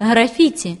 граффити.